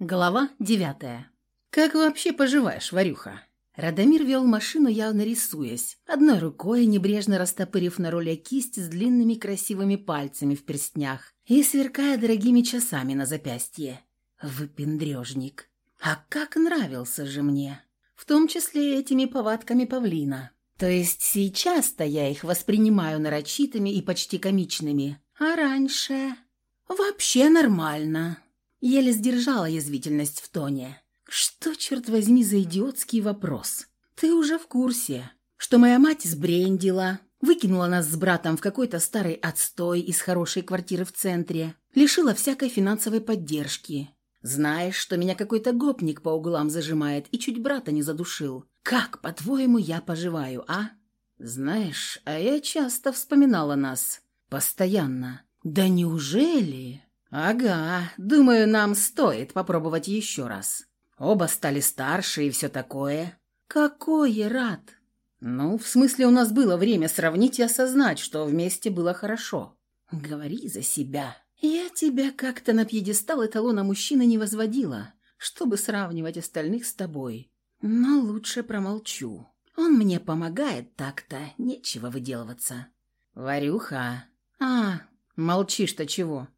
Глава девятая. «Как вообще поживаешь, Варюха?» Радомир вел машину, явно рисуясь, одной рукой небрежно растопырив на руле кисть с длинными красивыми пальцами в перстнях и сверкая дорогими часами на запястье. Выпендрежник. А как нравился же мне! В том числе этими повадками павлина. То есть сейчас-то я их воспринимаю нарочитыми и почти комичными, а раньше... Вообще нормально. Еле сдержала язвительность в тоне. «Что, черт возьми, за идиотский вопрос? Ты уже в курсе, что моя мать сбрендила, выкинула нас с братом в какой-то старый отстой из хорошей квартиры в центре, лишила всякой финансовой поддержки. Знаешь, что меня какой-то гопник по углам зажимает и чуть брата не задушил. Как, по-твоему, я поживаю, а?» «Знаешь, а я часто вспоминала нас. Постоянно». «Да неужели?» «Ага, думаю, нам стоит попробовать еще раз. Оба стали старше и все такое». «Какое рад!» «Ну, в смысле, у нас было время сравнить и осознать, что вместе было хорошо». «Говори за себя. Я тебя как-то на пьедестал эталона мужчины не возводила, чтобы сравнивать остальных с тобой. Но лучше промолчу. Он мне помогает так-то, нечего выделываться». «Варюха». «А, молчишь-то чего?»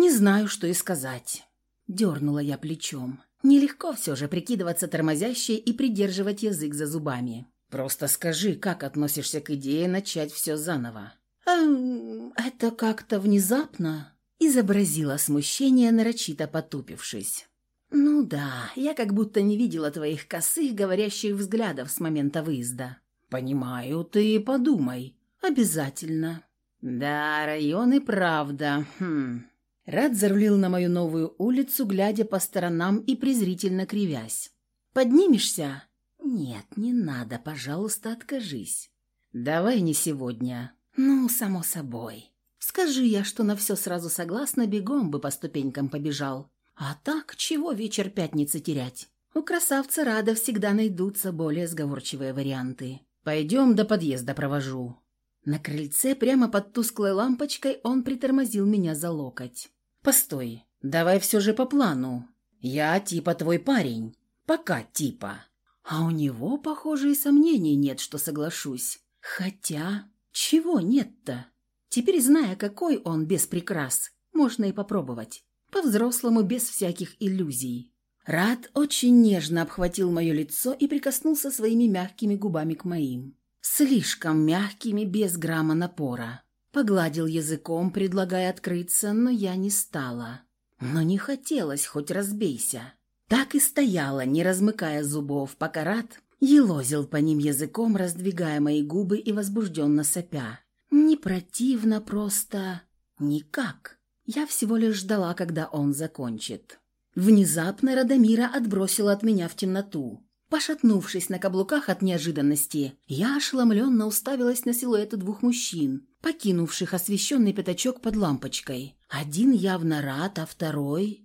«Не знаю, что и сказать». Дернула я плечом. Нелегко все же прикидываться тормозящей и придерживать язык за зубами. «Просто скажи, как относишься к идее начать все заново?» «Эм, это как-то внезапно», — изобразила смущение, нарочито потупившись. «Ну да, я как будто не видела твоих косых, говорящих взглядов с момента выезда». «Понимаю, ты подумай». «Обязательно». «Да, район и правда. Хм, Рад зарулил на мою новую улицу, глядя по сторонам и презрительно кривясь. «Поднимешься?» «Нет, не надо, пожалуйста, откажись». «Давай не сегодня». «Ну, само собой. Скажи я, что на все сразу согласна, бегом бы по ступенькам побежал. А так, чего вечер пятницы терять? У красавца Рада всегда найдутся более сговорчивые варианты. Пойдем до подъезда провожу». На крыльце, прямо под тусклой лампочкой, он притормозил меня за локоть. «Постой, давай все же по плану. Я типа твой парень. Пока типа». А у него, похоже, и сомнений нет, что соглашусь. Хотя, чего нет-то? Теперь, зная, какой он без прикрас, можно и попробовать. По-взрослому, без всяких иллюзий. Рад очень нежно обхватил мое лицо и прикоснулся своими мягкими губами к моим. Слишком мягкими, без грамма напора. Погладил языком, предлагая открыться, но я не стала. Но не хотелось, хоть разбейся. Так и стояла, не размыкая зубов, пока Рад елозил по ним языком, раздвигая мои губы и возбужденно сопя. Не противно просто... Никак. Я всего лишь ждала, когда он закончит. Внезапно Радомира отбросила от меня в темноту. Пошатнувшись на каблуках от неожиданности, я ошеломленно уставилась на силуэты двух мужчин, покинувших освещенный пятачок под лампочкой. Один явно рад, а второй...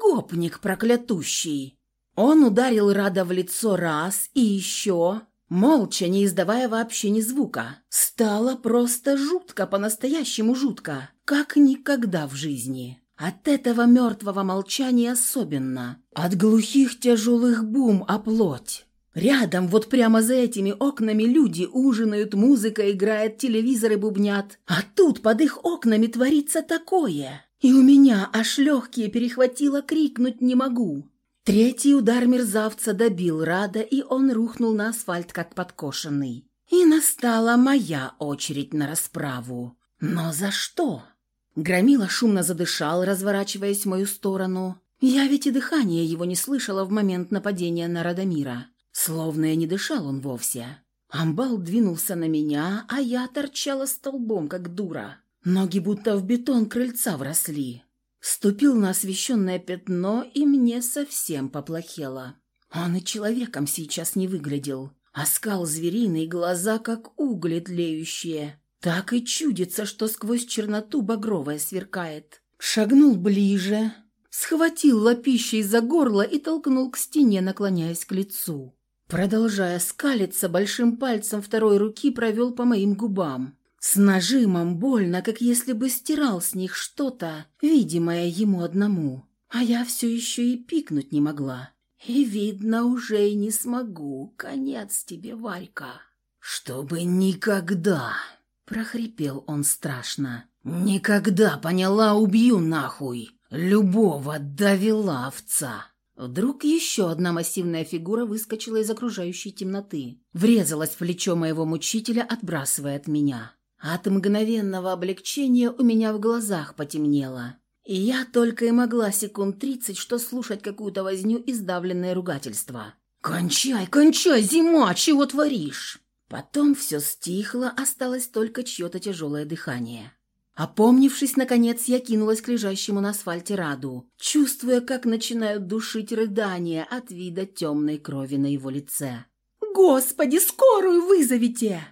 Гопник проклятущий! Он ударил Рада в лицо раз и еще, молча, не издавая вообще ни звука. Стало просто жутко, по-настоящему жутко, как никогда в жизни. От этого мертвого молчания особенно. От глухих тяжелых бум о плоть. Рядом, вот прямо за этими окнами люди ужинают, музыка играет, телевизоры бубнят. А тут под их окнами творится такое. И у меня аж легкие перехватило, крикнуть не могу. Третий удар мерзавца добил Рада, и он рухнул на асфальт, как подкошенный. И настала моя очередь на расправу. Но за что? Громила шумно задышал, разворачиваясь в мою сторону. Я ведь и дыхание его не слышала в момент нападения на Радомира. Словно и не дышал он вовсе. Амбал двинулся на меня, а я торчала столбом, как дура. Ноги будто в бетон крыльца вросли. Ступил на освещенное пятно, и мне совсем поплохело. Он и человеком сейчас не выглядел. Оскал звериный, глаза как угли тлеющие. Так и чудится, что сквозь черноту багровая сверкает. Шагнул ближе, схватил лапищей за горло и толкнул к стене, наклоняясь к лицу. Продолжая скалиться, большим пальцем второй руки провел по моим губам. С нажимом больно, как если бы стирал с них что-то, видимое ему одному. А я все еще и пикнуть не могла. И, видно, уже и не смогу. Конец тебе, Варька. «Чтобы никогда!» – прохрипел он страшно. «Никогда, поняла, убью нахуй! Любого довела овца!» Вдруг еще одна массивная фигура выскочила из окружающей темноты. Врезалась в плечо моего мучителя, отбрасывая от меня. От мгновенного облегчения у меня в глазах потемнело. И я только и могла секунд тридцать что слушать какую-то возню и сдавленное ругательство. «Кончай, кончай, зима, чего творишь?» Потом все стихло, осталось только чье-то тяжелое дыхание. Опомнившись, наконец, я кинулась к лежащему на асфальте Раду, чувствуя, как начинают душить рыдания от вида темной крови на его лице. «Господи, скорую вызовите!»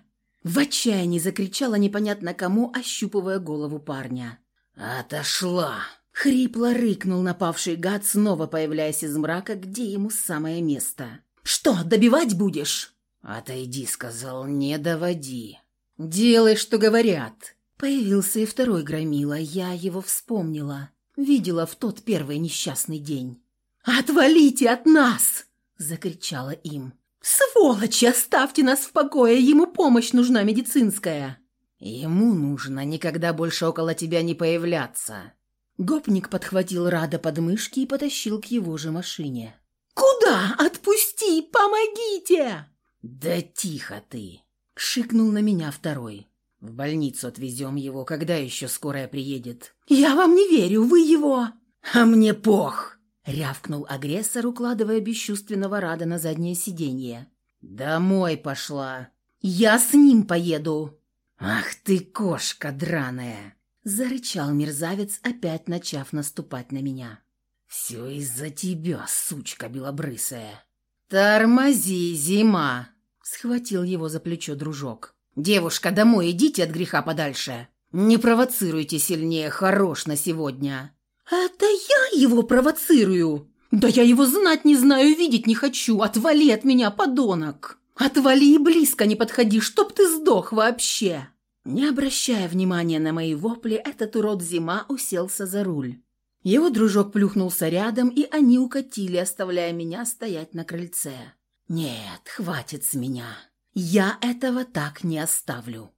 В отчаянии закричала непонятно кому, ощупывая голову парня. «Отошла!» Хрипло рыкнул напавший гад, снова появляясь из мрака, где ему самое место. «Что, добивать будешь?» «Отойди», — сказал, — «не доводи». «Делай, что говорят». Появился и второй громила, я его вспомнила. Видела в тот первый несчастный день. «Отвалите от нас!» — закричала им. «Сволочи, оставьте нас в покое, ему помощь нужна медицинская!» «Ему нужно никогда больше около тебя не появляться!» Гопник подхватил Рада под мышки и потащил к его же машине. «Куда? Отпусти! Помогите!» «Да тихо ты!» — шикнул на меня второй. «В больницу отвезем его, когда еще скорая приедет?» «Я вам не верю, вы его...» «А мне пох!» — рявкнул агрессор, укладывая бесчувственного Рада на заднее сиденье. «Домой пошла!» «Я с ним поеду!» «Ах ты, кошка драная!» — зарычал мерзавец, опять начав наступать на меня. «Все из-за тебя, сучка белобрысая!» «Тормози, зима!» — схватил его за плечо дружок. «Девушка, домой идите от греха подальше. Не провоцируйте сильнее, хорош на сегодня». «Это я его провоцирую? Да я его знать не знаю, видеть не хочу. Отвали от меня, подонок! Отвали и близко не подходи, чтоб ты сдох вообще!» Не обращая внимания на мои вопли, этот урод Зима уселся за руль. Его дружок плюхнулся рядом, и они укатили, оставляя меня стоять на крыльце. «Нет, хватит с меня. Я этого так не оставлю».